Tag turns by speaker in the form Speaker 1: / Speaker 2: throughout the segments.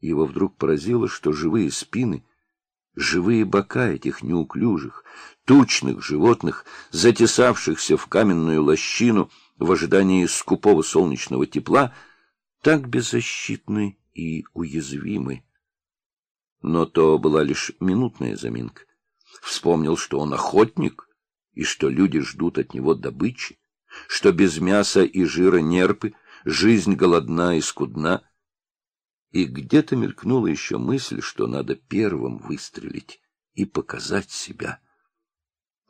Speaker 1: Его вдруг поразило, что живые спины, живые бока этих неуклюжих, тучных животных, затесавшихся в каменную лощину в ожидании скупого солнечного тепла, так беззащитны и уязвимы. Но то была лишь минутная заминка. Вспомнил, что он охотник, и что люди ждут от него добычи, что без мяса и жира нерпы жизнь голодна и скудна, и где-то мелькнула еще мысль, что надо первым выстрелить и показать себя.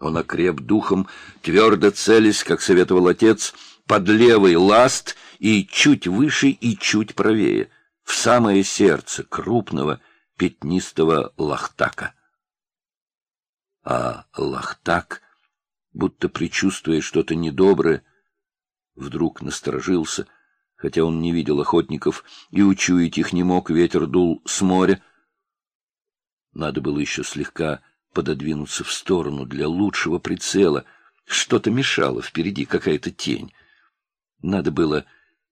Speaker 1: Он окреп духом, твердо целясь, как советовал отец, под левый ласт и чуть выше и чуть правее, в самое сердце крупного пятнистого лахтака. А лахтак, будто предчувствуя что-то недоброе, вдруг насторожился — хотя он не видел охотников и учуять их не мог, ветер дул с моря. Надо было еще слегка пододвинуться в сторону для лучшего прицела. Что-то мешало впереди, какая-то тень. Надо было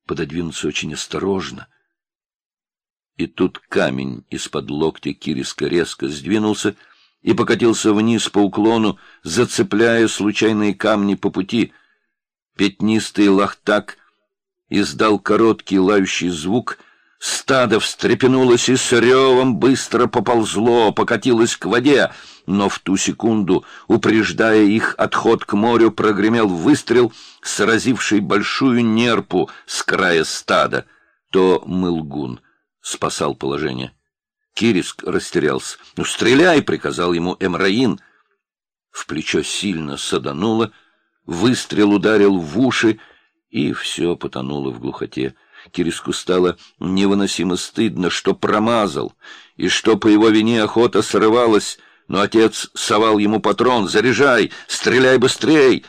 Speaker 1: пододвинуться очень осторожно. И тут камень из-под локтя Кириска резко сдвинулся и покатился вниз по уклону, зацепляя случайные камни по пути. Пятнистый лахтак — издал короткий лающий звук, стадо встрепенулось и с ревом быстро поползло, покатилось к воде, но в ту секунду, упреждая их отход к морю, прогремел выстрел, сразивший большую нерпу с края стада. То Мылгун спасал положение. Кириск растерялся. «Ну, стреляй!» — приказал ему Эмраин. В плечо сильно садануло, выстрел ударил в уши, и все потонуло в глухоте. Кириску стало невыносимо стыдно, что промазал, и что по его вине охота срывалась, но отец совал ему патрон «Заряжай! Стреляй быстрей!»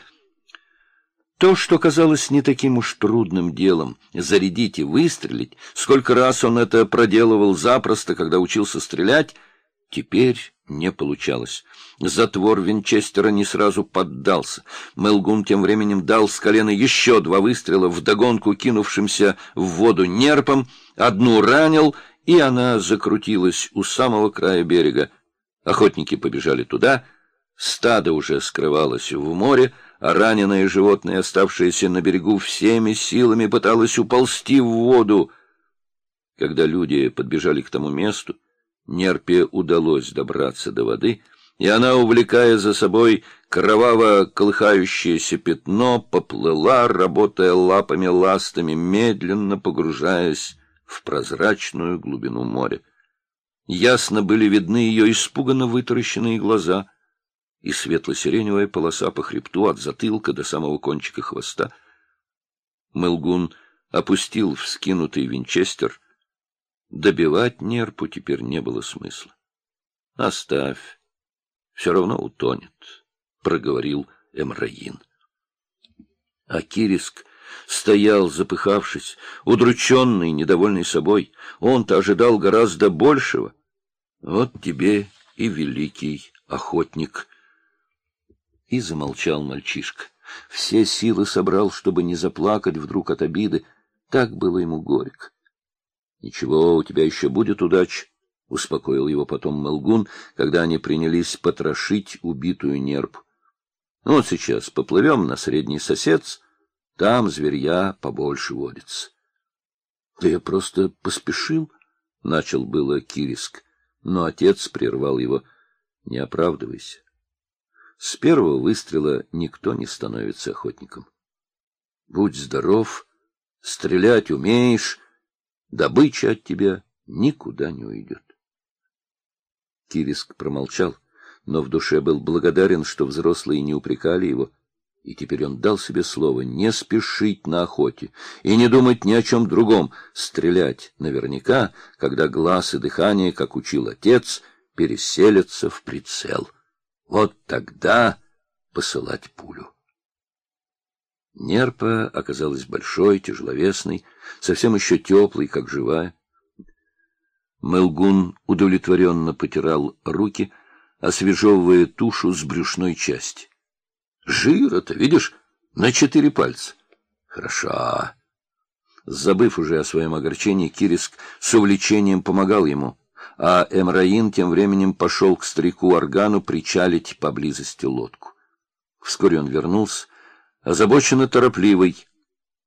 Speaker 1: То, что казалось не таким уж трудным делом, зарядить и выстрелить, сколько раз он это проделывал запросто, когда учился стрелять, теперь не получалось. Затвор Винчестера не сразу поддался. Мелгун тем временем дал с колена еще два выстрела вдогонку кинувшимся в воду нерпом, одну ранил, и она закрутилась у самого края берега. Охотники побежали туда, стадо уже скрывалось в море, а раненое животное, оставшееся на берегу, всеми силами пыталось уползти в воду. Когда люди подбежали к тому месту, Нерпе удалось добраться до воды, и она, увлекая за собой кроваво колыхающееся пятно, поплыла, работая лапами-ластами, медленно погружаясь в прозрачную глубину моря. Ясно были видны ее испуганно вытаращенные глаза и светло-сиреневая полоса по хребту от затылка до самого кончика хвоста. Мелгун опустил вскинутый винчестер — Добивать нерпу теперь не было смысла. — Оставь. Все равно утонет, — проговорил Эмраин. А Кириск стоял, запыхавшись, удрученный, недовольный собой. Он-то ожидал гораздо большего. Вот тебе и великий охотник. И замолчал мальчишка. Все силы собрал, чтобы не заплакать вдруг от обиды. Так было ему горько. — Ничего, у тебя еще будет удача, — успокоил его потом Мелгун, когда они принялись потрошить убитую нерп. — Вот сейчас поплывем на средний сосед, там зверья побольше водится. — Да я просто поспешил, — начал было Кириск, но отец прервал его. — Не оправдывайся. С первого выстрела никто не становится охотником. Будь здоров, стрелять умеешь, Добыча от тебя никуда не уйдет. Кириск промолчал, но в душе был благодарен, что взрослые не упрекали его, и теперь он дал себе слово не спешить на охоте и не думать ни о чем другом, стрелять наверняка, когда глаз и дыхание, как учил отец, переселятся в прицел. Вот тогда посылать пулю. Нерпа оказалась большой, тяжеловесной, совсем еще теплой, как живая. Мелгун удовлетворенно потирал руки, освежевывая тушу с брюшной части. Жира-то, видишь, на четыре пальца. Хороша. Забыв уже о своем огорчении, Кириск с увлечением помогал ему, а Эмраин тем временем пошел к старику Органу причалить поблизости лодку. Вскоре он вернулся, озабоченно торопливый,